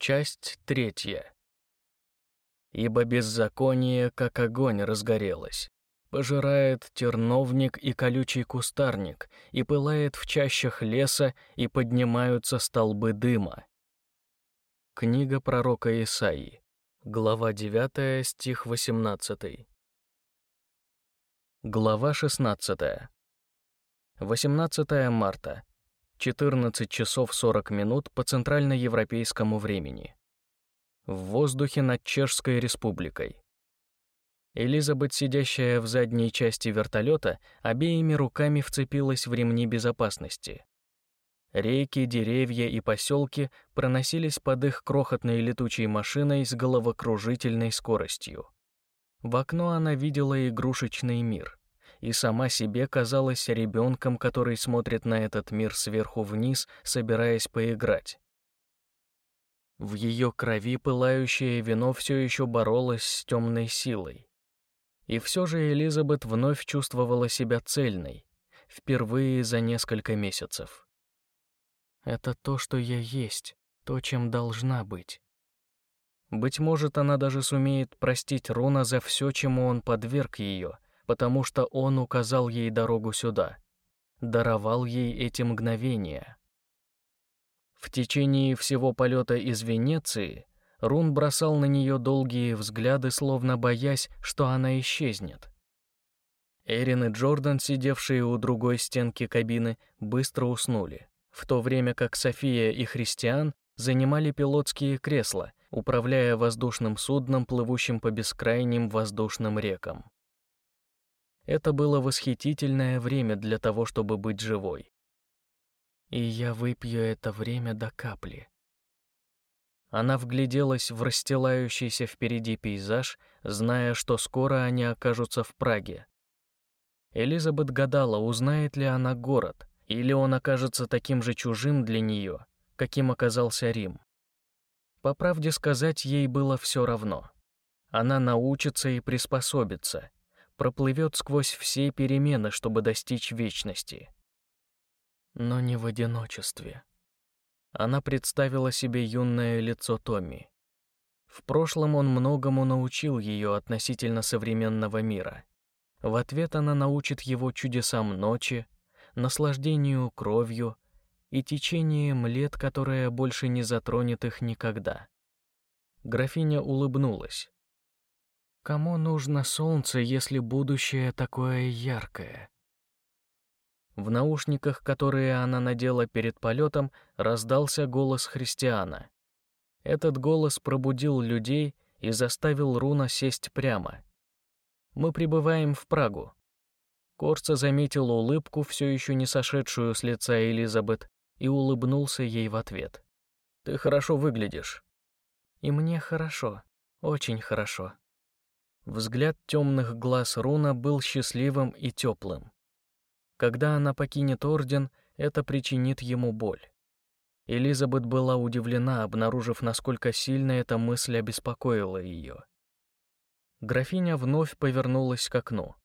Часть третья. Ибо беззаконие, как огонь, разгорелось, пожирает терновник и колючий кустарник, и пылает в чащах леса, и поднимаются столбы дыма. Книга пророка Исаии, глава 9, стих 18. Глава 16. 18 марта. 14 часов 40 минут по центральноевропейскому времени. В воздухе над Чешской республикой. Элизабет, сидящая в задней части вертолета, обеими руками вцепилась в ремни безопасности. Реки, деревья и поселки проносились под их крохотной летучей машиной с головокружительной скоростью. В окно она видела игрушечный мир и сама себе казалась ребенком, который смотрит на этот мир сверху вниз, собираясь поиграть. В ее крови пылающее вино все еще боролось с темной силой. И все же Элизабет вновь чувствовала себя цельной, впервые за несколько месяцев. Это то, что я есть, то, чем должна быть. Быть может, она даже сумеет простить Рона за все, чему он подверг ее — потому что он указал ей дорогу сюда, даровал ей эти мгновения. В течение всего полета из Венеции Рун бросал на нее долгие взгляды, словно боясь, что она исчезнет. Эрин и Джордан, сидевшие у другой стенки кабины, быстро уснули, в то время как София и Христиан занимали пилотские кресла, управляя воздушным судном, плывущим по бескрайним воздушным рекам. Это было восхитительное время для того, чтобы быть живой. И я выпью это время до капли. Она вгляделась в расстилающийся впереди пейзаж, зная, что скоро они окажутся в Праге. Элизабет гадала, узнает ли она город, или он окажется таким же чужим для нее, каким оказался Рим. По правде сказать, ей было все равно. Она научится и приспособится, проплывет сквозь все перемены, чтобы достичь вечности. Но не в одиночестве. Она представила себе юное лицо Томми. В прошлом он многому научил ее относительно современного мира. В ответ она научит его чудесам ночи, наслаждению кровью и течением лет, которое больше не затронет их никогда. Графиня улыбнулась. Кому нужно солнце, если будущее такое яркое? В наушниках, которые она надела перед полетом, раздался голос христиана. Этот голос пробудил людей и заставил Руна сесть прямо. Мы прибываем в Прагу. Корца заметил улыбку, все еще не сошедшую с лица Элизабет, и улыбнулся ей в ответ. «Ты хорошо выглядишь». «И мне хорошо, очень хорошо», Взгляд темных глаз Руна был счастливым и теплым. Когда она покинет Орден, это причинит ему боль. Элизабет была удивлена, обнаружив, насколько сильно эта мысль обеспокоила ее. Графиня вновь повернулась к окну.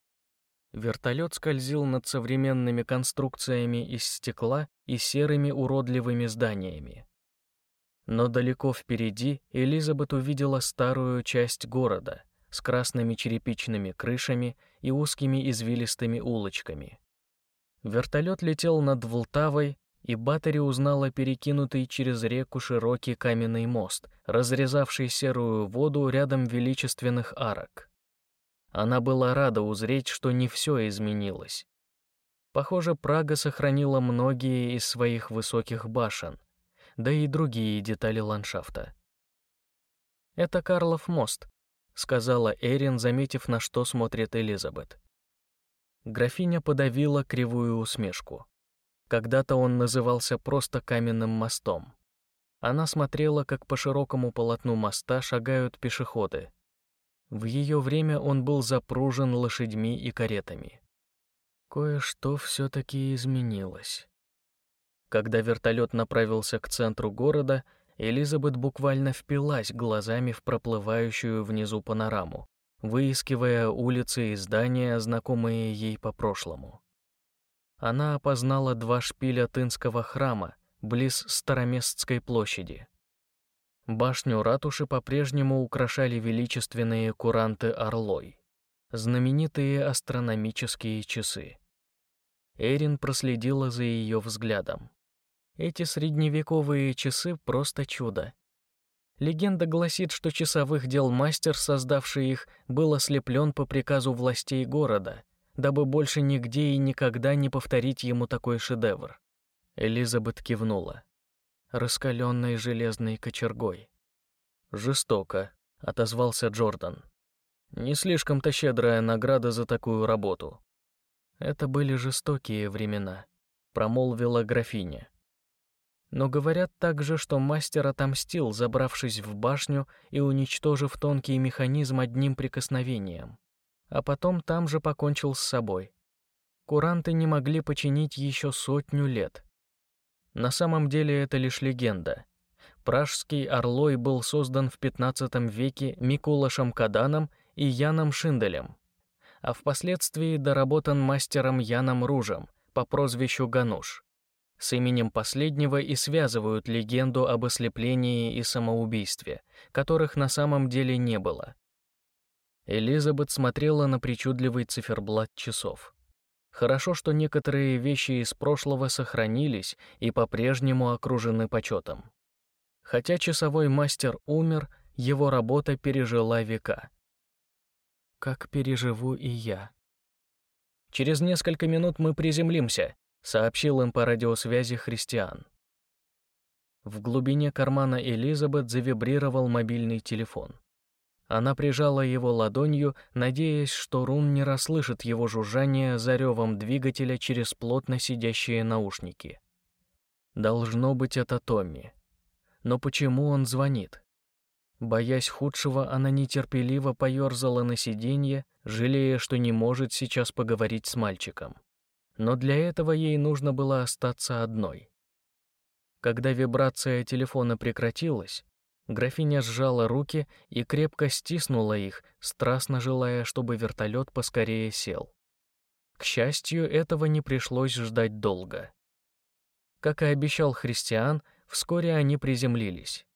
Вертолет скользил над современными конструкциями из стекла и серыми уродливыми зданиями. Но далеко впереди Элизабет увидела старую часть города — с красными черепичными крышами и узкими извилистыми улочками. Вертолет летел над Волтавой, и Баттери узнала перекинутый через реку широкий каменный мост, разрезавший серую воду рядом величественных арок. Она была рада узреть, что не все изменилось. Похоже, Прага сохранила многие из своих высоких башен, да и другие детали ландшафта. Это Карлов мост, сказала Эрин, заметив, на что смотрит Элизабет. Графиня подавила кривую усмешку. Когда-то он назывался просто каменным мостом. Она смотрела, как по широкому полотну моста шагают пешеходы. В ее время он был запружен лошадьми и каретами. Кое-что все-таки изменилось. Когда вертолет направился к центру города, Элизабет буквально впилась глазами в проплывающую внизу панораму, выискивая улицы и здания, знакомые ей по прошлому. Она опознала два шпиля Тынского храма близ Староместской площади. Башню ратуши по-прежнему украшали величественные куранты орлой, знаменитые астрономические часы. Эрин проследила за ее взглядом. Эти средневековые часы — просто чудо. Легенда гласит, что часовых дел мастер, создавший их, был ослеплен по приказу властей города, дабы больше нигде и никогда не повторить ему такой шедевр. Элизабет кивнула раскаленной железной кочергой. «Жестоко», — отозвался Джордан. «Не слишком-то щедрая награда за такую работу». «Это были жестокие времена», — промолвила графиня. Но говорят также, что мастер отомстил, забравшись в башню и уничтожив тонкий механизм одним прикосновением, а потом там же покончил с собой. Куранты не могли починить еще сотню лет. На самом деле это лишь легенда. Пражский орлой был создан в XV веке Микулашем Каданом и Яном Шинделем, а впоследствии доработан мастером Яном Ружем по прозвищу Гануш. С именем последнего и связывают легенду об ослеплении и самоубийстве, которых на самом деле не было. Элизабет смотрела на причудливый циферблат часов. Хорошо, что некоторые вещи из прошлого сохранились и по-прежнему окружены почетом. Хотя часовой мастер умер, его работа пережила века. Как переживу и я. Через несколько минут мы приземлимся, сообщил им по радиосвязи Христиан. В глубине кармана Элизабет завибрировал мобильный телефон. Она прижала его ладонью, надеясь, что Рун не расслышит его жужжание за ревом двигателя через плотно сидящие наушники. Должно быть, это Томми. Но почему он звонит? Боясь худшего, она нетерпеливо поерзала на сиденье, жалея, что не может сейчас поговорить с мальчиком. Но для этого ей нужно было остаться одной. Когда вибрация телефона прекратилась, Графиня сжала руки и крепко стиснула их, страстно желая, чтобы вертолет поскорее сел. К счастью, этого не пришлось ждать долго. Как и обещал Христиан, вскоре они приземлились.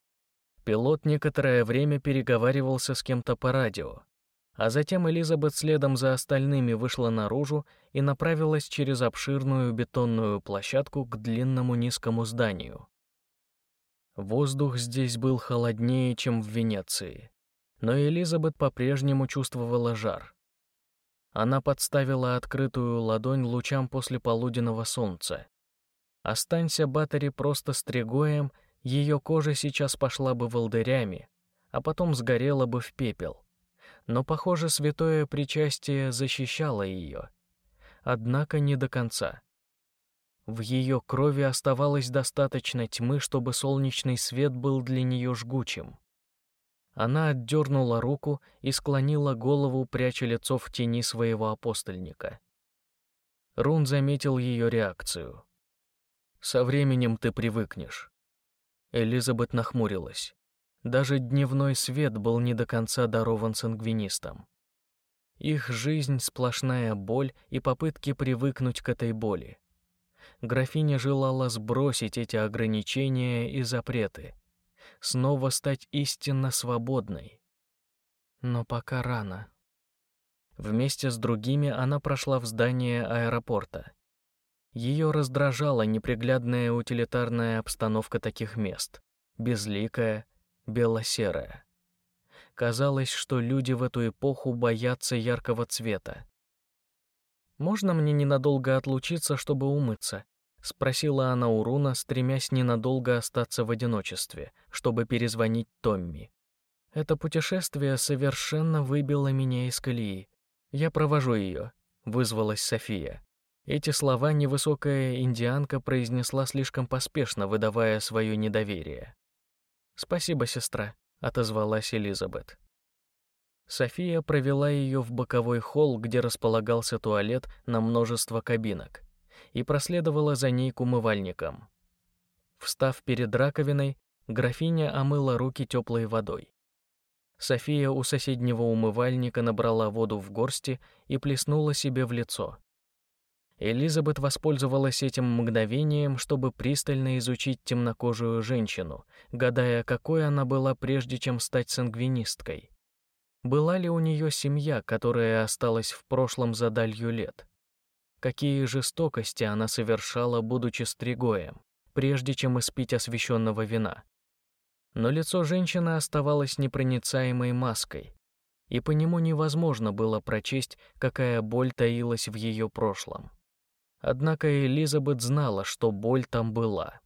Пилот некоторое время переговаривался с кем-то по радио, а затем Элизабет следом за остальными вышла наружу и направилась через обширную бетонную площадку к длинному низкому зданию. Воздух здесь был холоднее, чем в Венеции, но Элизабет по-прежнему чувствовала жар. Она подставила открытую ладонь лучам после полуденного солнца. Останься Баттери просто стригоем, ее кожа сейчас пошла бы волдырями, а потом сгорела бы в пепел. Но, похоже, святое причастие защищало ее. Однако не до конца. В ее крови оставалось достаточно тьмы, чтобы солнечный свет был для нее жгучим. Она отдернула руку и склонила голову, пряча лицо в тени своего апостольника. Рун заметил ее реакцию. «Со временем ты привыкнешь». Элизабет нахмурилась. Даже дневной свет был не до конца дарован сангвинистам. Их жизнь — сплошная боль и попытки привыкнуть к этой боли графиня желала сбросить эти ограничения и запреты, снова стать истинно свободной. Но пока рано. Вместе с другими она прошла в здание аэропорта. Ее раздражала неприглядная утилитарная обстановка таких мест, безликая, бело-серая. Казалось, что люди в эту эпоху боятся яркого цвета. «Можно мне ненадолго отлучиться, чтобы умыться?» — спросила она у Руна, стремясь ненадолго остаться в одиночестве, чтобы перезвонить Томми. «Это путешествие совершенно выбило меня из колеи. Я провожу ее», — вызвалась София. Эти слова невысокая индианка произнесла слишком поспешно, выдавая свое недоверие. «Спасибо, сестра», — отозвалась Элизабет. София провела ее в боковой холл, где располагался туалет на множество кабинок, и проследовала за ней к умывальникам. Встав перед раковиной, графиня омыла руки теплой водой. София у соседнего умывальника набрала воду в горсти и плеснула себе в лицо. Элизабет воспользовалась этим мгновением, чтобы пристально изучить темнокожую женщину, гадая, какой она была прежде, чем стать сангвинисткой. Была ли у нее семья, которая осталась в прошлом за далью лет? Какие жестокости она совершала, будучи стригоем, прежде чем испить освященного вина? Но лицо женщины оставалось непроницаемой маской, и по нему невозможно было прочесть, какая боль таилась в ее прошлом. Однако Элизабет знала, что боль там была.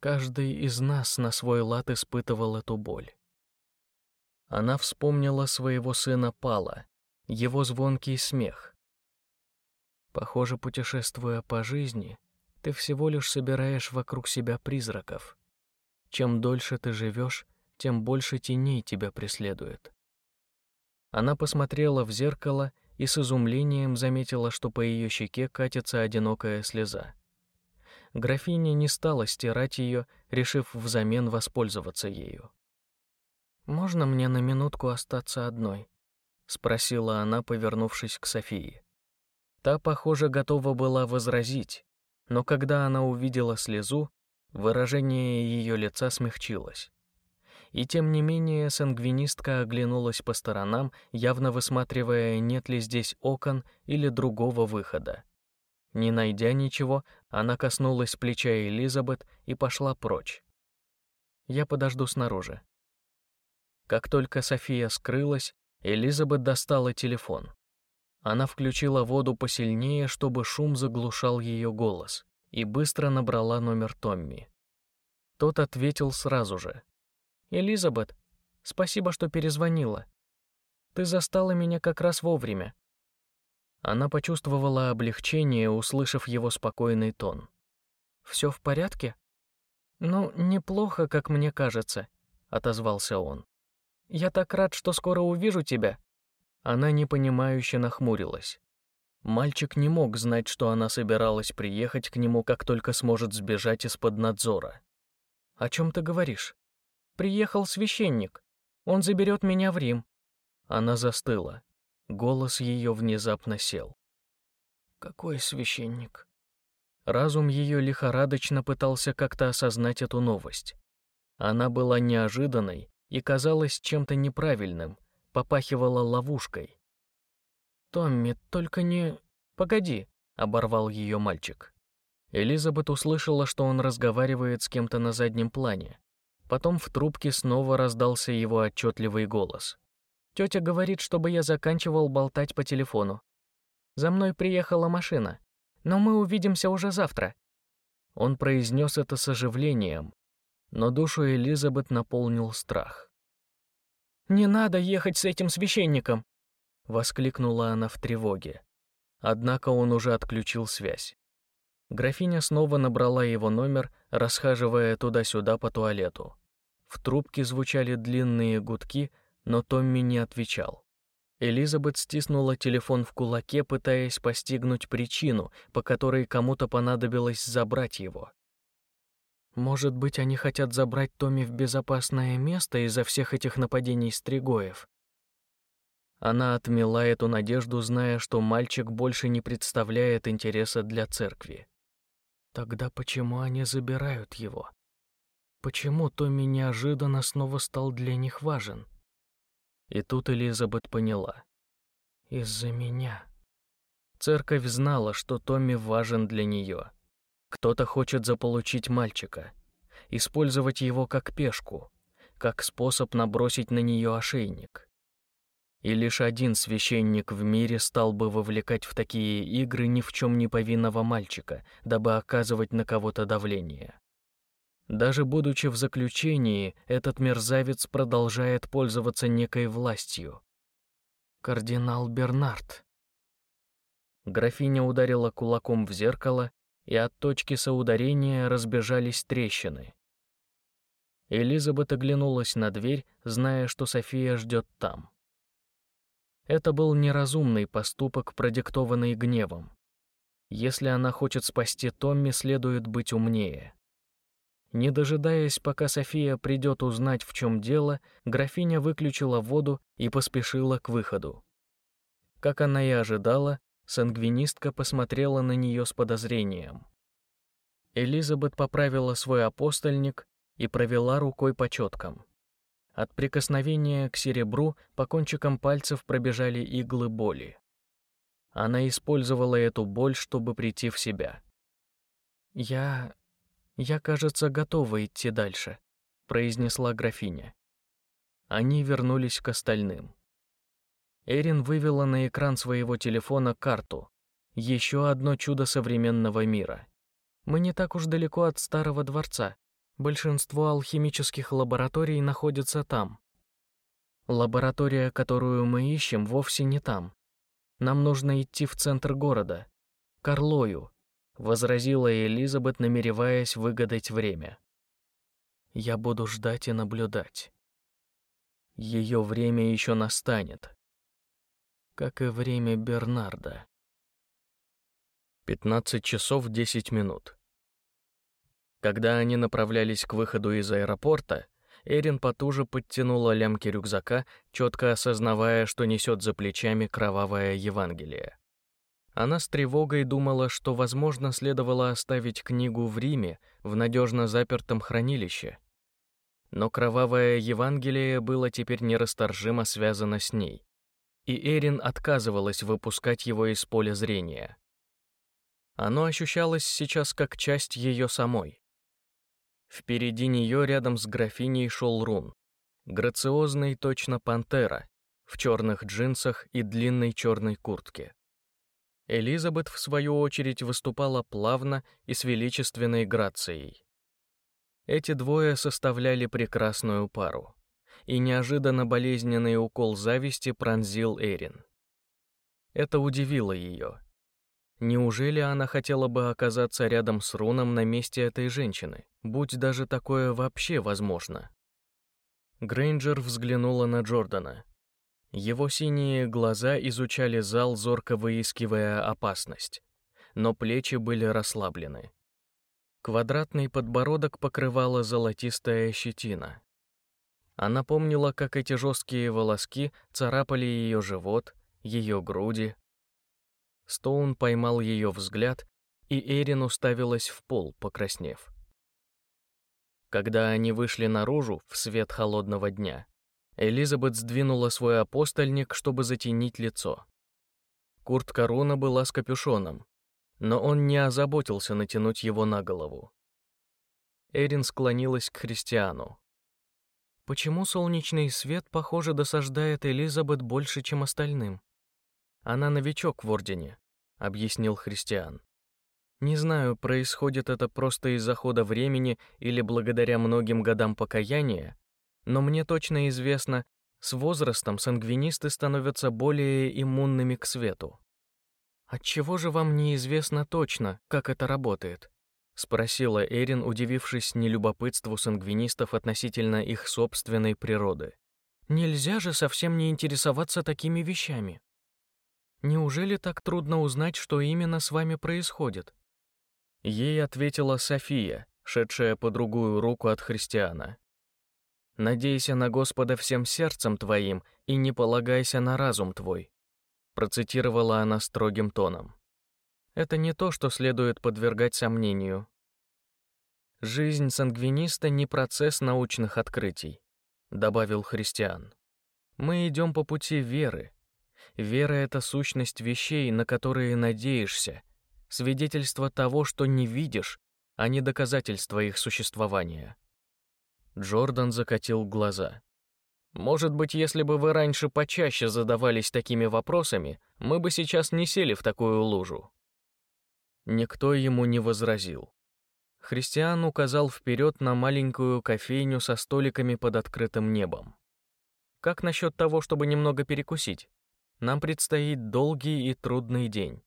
Каждый из нас на свой лад испытывал эту боль. Она вспомнила своего сына Пала, его звонкий смех. Похоже, путешествуя по жизни, ты всего лишь собираешь вокруг себя призраков. Чем дольше ты живешь, тем больше теней тебя преследует. Она посмотрела в зеркало и с изумлением заметила, что по ее щеке катится одинокая слеза. Графиня не стала стирать ее, решив взамен воспользоваться ею. «Можно мне на минутку остаться одной?» — спросила она, повернувшись к Софии. Та, похоже, готова была возразить, но когда она увидела слезу, выражение ее лица смягчилось. И тем не менее сангвинистка оглянулась по сторонам, явно высматривая, нет ли здесь окон или другого выхода. Не найдя ничего, она коснулась плеча Элизабет и пошла прочь. «Я подожду снаружи». Как только София скрылась, Элизабет достала телефон. Она включила воду посильнее, чтобы шум заглушал ее голос, и быстро набрала номер Томми. Тот ответил сразу же, «Элизабет, спасибо, что перезвонила. Ты застала меня как раз вовремя». Она почувствовала облегчение, услышав его спокойный тон. «Все в порядке?» «Ну, неплохо, как мне кажется», — отозвался он. «Я так рад, что скоро увижу тебя». Она непонимающе нахмурилась. Мальчик не мог знать, что она собиралась приехать к нему, как только сможет сбежать из-под надзора. «О чем ты говоришь?» Приехал священник. Он заберет меня в Рим». Она застыла. Голос ее внезапно сел. «Какой священник?» Разум ее лихорадочно пытался как-то осознать эту новость. Она была неожиданной и казалась чем-то неправильным, попахивала ловушкой. «Томми, только не...» «Погоди», — оборвал ее мальчик. Элизабет услышала, что он разговаривает с кем-то на заднем плане. Потом в трубке снова раздался его отчетливый голос. Тетя говорит, чтобы я заканчивал болтать по телефону. За мной приехала машина, но мы увидимся уже завтра. Он произнес это с оживлением, но душу Элизабет наполнил страх. «Не надо ехать с этим священником!» — воскликнула она в тревоге. Однако он уже отключил связь. Графиня снова набрала его номер, расхаживая туда-сюда по туалету. В трубке звучали длинные гудки, но Томми не отвечал. Элизабет стиснула телефон в кулаке, пытаясь постигнуть причину, по которой кому-то понадобилось забрать его. Может быть, они хотят забрать Томми в безопасное место из-за всех этих нападений стригоев? Она отмела эту надежду, зная, что мальчик больше не представляет интереса для церкви. Тогда почему они забирают его? Почему Томми неожиданно снова стал для них важен? И тут Элизабет поняла. Из-за меня. Церковь знала, что Томми важен для нее. Кто-то хочет заполучить мальчика, использовать его как пешку, как способ набросить на нее ошейник. И лишь один священник в мире стал бы вовлекать в такие игры ни в чем не повинного мальчика, дабы оказывать на кого-то давление. Даже будучи в заключении, этот мерзавец продолжает пользоваться некой властью. Кардинал Бернард. Графиня ударила кулаком в зеркало, и от точки соударения разбежались трещины. Элизабет оглянулась на дверь, зная, что София ждет там. Это был неразумный поступок, продиктованный гневом. Если она хочет спасти Томми, следует быть умнее. Не дожидаясь, пока София придет узнать, в чем дело, графиня выключила воду и поспешила к выходу. Как она и ожидала, Сангвинистка посмотрела на нее с подозрением. Элизабет поправила свой апостольник и провела рукой по четкам. От прикосновения к серебру по кончикам пальцев пробежали иглы боли. Она использовала эту боль, чтобы прийти в себя. «Я... я, кажется, готова идти дальше», — произнесла графиня. Они вернулись к остальным. Эрин вывела на экран своего телефона карту. Еще одно чудо современного мира. Мы не так уж далеко от старого дворца. Большинство алхимических лабораторий находятся там. Лаборатория, которую мы ищем, вовсе не там. Нам нужно идти в центр города, к Орлою, возразила Элизабет, намереваясь выгадать время. Я буду ждать и наблюдать. Ее время еще настанет, как и время Бернарда. 15 часов 10 минут. Когда они направлялись к выходу из аэропорта, Эрин потуже подтянула лямки рюкзака, четко осознавая, что несет за плечами кровавое Евангелие. Она с тревогой думала, что, возможно, следовало оставить книгу в Риме в надежно запертом хранилище. Но кровавое Евангелие было теперь нерасторжимо связано с ней и Эрин отказывалась выпускать его из поля зрения. Оно ощущалось сейчас как часть ее самой. Впереди нее рядом с графиней шел Рун, грациозный точно пантера, в черных джинсах и длинной черной куртке. Элизабет, в свою очередь, выступала плавно и с величественной грацией. Эти двое составляли прекрасную пару и неожиданно болезненный укол зависти пронзил Эрин. Это удивило ее. Неужели она хотела бы оказаться рядом с Руном на месте этой женщины, будь даже такое вообще возможно? Грейнджер взглянула на Джордана. Его синие глаза изучали зал, зорко выискивая опасность, но плечи были расслаблены. Квадратный подбородок покрывала золотистая щетина. Она помнила, как эти жесткие волоски царапали ее живот, ее груди. Стоун поймал ее взгляд, и Эрин уставилась в пол, покраснев. Когда они вышли наружу в свет холодного дня, Элизабет сдвинула свой апостольник, чтобы затенить лицо. Куртка Руна была с капюшоном, но он не озаботился натянуть его на голову. Эрин склонилась к христиану. Почему солнечный свет, похоже, досаждает Элизабет больше, чем остальным? Она новичок в Ордене, объяснил Христиан. Не знаю, происходит это просто из-за хода времени или благодаря многим годам покаяния, но мне точно известно, с возрастом сангвинисты становятся более иммунными к свету. Отчего же вам неизвестно точно, как это работает? спросила Эрин, удивившись нелюбопытству сангвинистов относительно их собственной природы. Нельзя же совсем не интересоваться такими вещами. Неужели так трудно узнать, что именно с вами происходит? Ей ответила София, шедшая по другую руку от христиана. Надейся на Господа всем сердцем твоим и не полагайся на разум твой, процитировала она строгим тоном. Это не то, что следует подвергать сомнению. Жизнь сангвиниста не процесс научных открытий, добавил христиан. Мы идем по пути веры. Вера это сущность вещей, на которые надеешься, свидетельство того, что не видишь, а не доказательство их существования. Джордан закатил глаза. Может быть, если бы вы раньше почаще задавались такими вопросами, мы бы сейчас не сели в такую лужу. Никто ему не возразил. Христиан указал вперед на маленькую кофейню со столиками под открытым небом. Как насчет того, чтобы немного перекусить? Нам предстоит долгий и трудный день.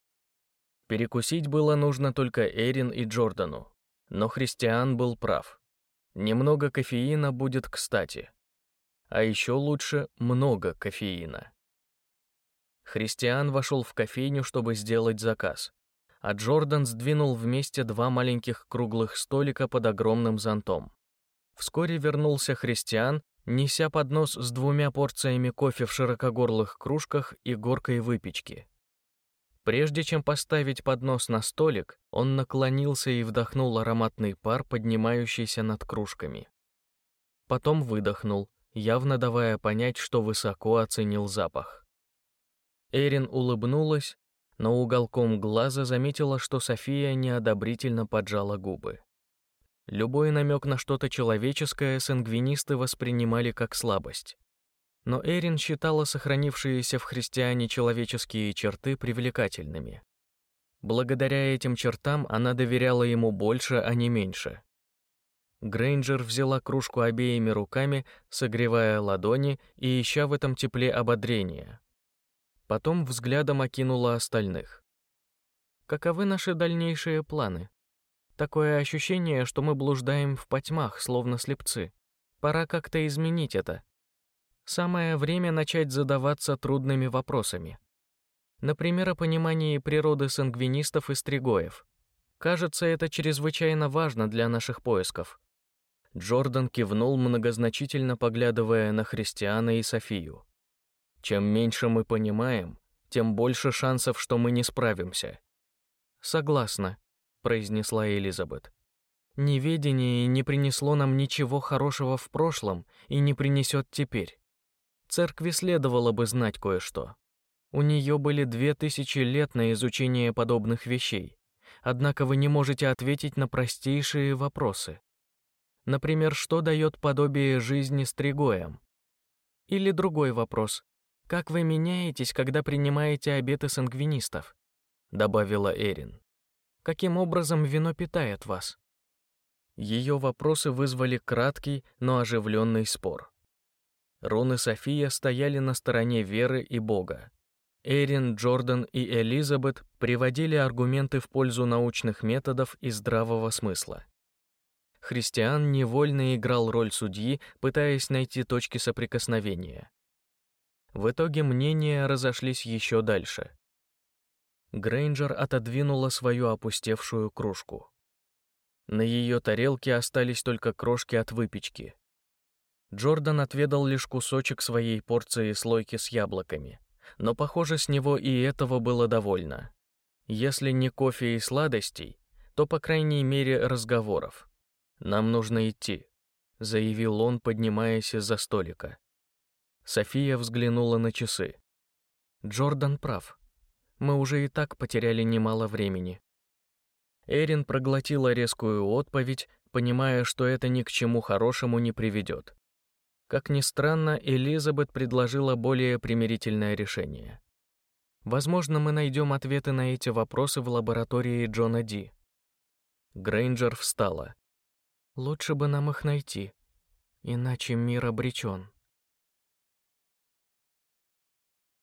Перекусить было нужно только Эрин и Джордану, но Христиан был прав. Немного кофеина будет кстати. А еще лучше много кофеина. Христиан вошел в кофейню, чтобы сделать заказ а Джордан сдвинул вместе два маленьких круглых столика под огромным зонтом. Вскоре вернулся Христиан, неся поднос с двумя порциями кофе в широкогорлых кружках и горкой выпечки. Прежде чем поставить поднос на столик, он наклонился и вдохнул ароматный пар, поднимающийся над кружками. Потом выдохнул, явно давая понять, что высоко оценил запах. Эрин улыбнулась, но уголком глаза заметила, что София неодобрительно поджала губы. Любой намек на что-то человеческое сангвинисты воспринимали как слабость. Но Эрин считала сохранившиеся в христиане человеческие черты привлекательными. Благодаря этим чертам она доверяла ему больше, а не меньше. Грейнджер взяла кружку обеими руками, согревая ладони и ища в этом тепле ободрения. Потом взглядом окинула остальных. «Каковы наши дальнейшие планы? Такое ощущение, что мы блуждаем в потьмах, словно слепцы. Пора как-то изменить это. Самое время начать задаваться трудными вопросами. Например, о понимании природы сангвинистов и стригоев. Кажется, это чрезвычайно важно для наших поисков. Джордан кивнул, многозначительно поглядывая на Христиана и Софию. Чем меньше мы понимаем, тем больше шансов, что мы не справимся. Согласна, произнесла Элизабет. Неведение не принесло нам ничего хорошего в прошлом и не принесет теперь. Церкви следовало бы знать кое-что. У нее были две тысячи лет на изучение подобных вещей. Однако вы не можете ответить на простейшие вопросы. Например, что дает подобие жизни стригоям? Или другой вопрос. Как вы меняетесь, когда принимаете обеты сангвинистов? добавила Эрин. Каким образом вино питает вас? Ее вопросы вызвали краткий, но оживленный спор. Рун и София стояли на стороне веры и Бога. Эрин, Джордан и Элизабет приводили аргументы в пользу научных методов и здравого смысла. Христиан невольно играл роль судьи, пытаясь найти точки соприкосновения. В итоге мнения разошлись еще дальше. Грейнджер отодвинула свою опустевшую кружку. На ее тарелке остались только крошки от выпечки. Джордан отведал лишь кусочек своей порции слойки с яблоками, но, похоже, с него и этого было довольно. Если не кофе и сладостей, то, по крайней мере, разговоров. «Нам нужно идти», — заявил он, поднимаясь из-за столика. София взглянула на часы. Джордан прав. Мы уже и так потеряли немало времени. Эрин проглотила резкую отповедь, понимая, что это ни к чему хорошему не приведет. Как ни странно, Элизабет предложила более примирительное решение. Возможно, мы найдем ответы на эти вопросы в лаборатории Джона Ди. Грейнджер встала. Лучше бы нам их найти, иначе мир обречен.